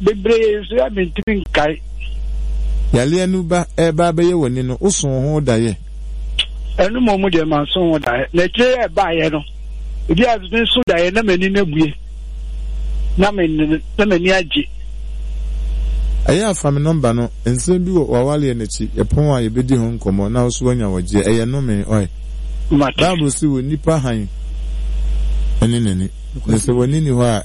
Bebree nso a mentumi nkae. Yaleɛ no ba ɛɛba abɛyɛ w'ani no, wosoo ho daeɛ? Ɛno mmom deɛ manso ho daeɛ. Na akyire yɛ ɛbaeɛ no, ebi a menso daeɛ na m'ani no abue, na m'ani agye. Ɛyɛ a fa me nɔmba no, nsɛm bi wɔ w'awareɛ no akyi, ɛpono a yɛbɛdi ho nkɔmmɔ na wo nso woanya w'agyeɛ. Ɛyɛ nnome, ɔe. Bible se wɔ nnipa hann ne n'ani, na sɛ w'ani nni hɔ a,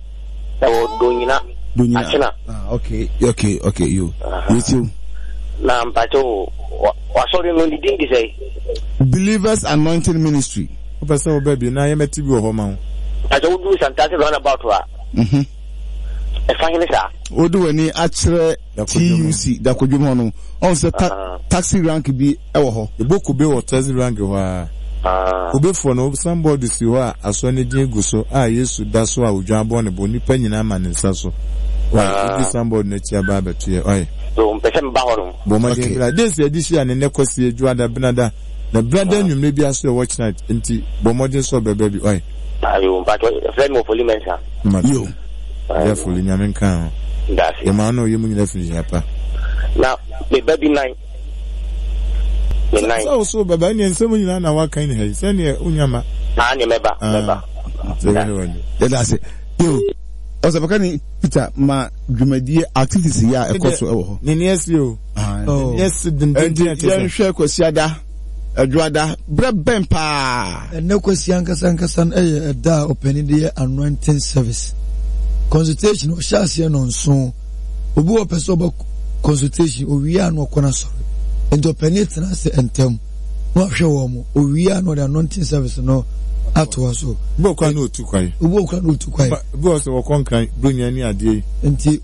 ɛwɔ donyina donyina akyena ah okay okay okay yo yɛtiw na mpakyɛ o wasɔre no ne din de sɛ believers anointing ministry wopɛ sɛ wobɛ bi na yɛmɛte bi wɔ hɔ ma wo mpakyɛ woduru santase round about a ɛfa hene saa wode w'ani akyerɛ TUC, Dakodwom hɔ no, ɔn sɛ ta, taxi rank bi wɔ hɔ. Yɛbɔ kube wɔ taxi rank hɔ ara. Kubefoɔ no, wɔsan bɔɔdo si hɔ a Asoa no din gu so a Yesu da so a odwan abɔ ne bo, nnipa nyinaa ama ne nsa so. Ɔe, wodi san bɔɔdo no akyi aba abɛto yɛ. Ɔe. So mpɛ sɛ meba hɔ nom? Bɔ mmɔden bra. Dɛn nti na yɛde hyia ne nnɛ Kwasia, Dwoada, Benada? Na bra da anwummere bi asɛ watch night nti bɔ mmɔden sɛ ɔbɛba bi ɔe. Ayo mpatsɔ fɛ mi wɔ foli mɛnsa. Yo. Prayerfully nyame nka ho. Daase. Yɛ maa no yɛ mu nyina firi hia pa. Na me ba bi nan. Me nan. Sɛ woso bɛba ɛneɛ nsɛm nyina na waka ne ha yi sɛ neɛ wonya ma. Aa neɛ mɛba mɛba. Yɛ daase. Yo. Ɔsɛ bɛka ne Peter ma dwumadie activities yi a ɛkɔ so ɛwɔ hɔ. Ne neɛ si o. ɛnti oh. yɛnhwɛ kwasiada adwoada berɛ bɛn paa ɛnɛ kwasi ankasa ankasa no ɛyɛ ɛda a ɔpani de yɛ anointing service consultation ɔhyɛ aseɛ no nso obi wɔ pɛ sɛ ɔbɛ consultation owie a na ɔkɔ no asɔre nti ɔpani tena ase ntɛm na ɔhwɛ wɔn mo owie a na ɔde anointing service no atoa so. Ebi okura na otu kwan. Ebi okura na otu kwan. Ebi wɔ sɛ wɔkɔ nkan bronya ni adeɛ yi. Nti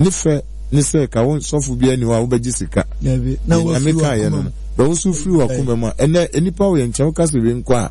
Ne fɛ ne sɛ ka wo sɔfo biara ni hɔ a wobɛgye sika. Deɛ Nyame kaeɛ no no. Dɔ wo so firi w'akoma mu a. Ɛnɛ, nnipa woyɛ nkyɛn woka sɛ wei nkɔ a.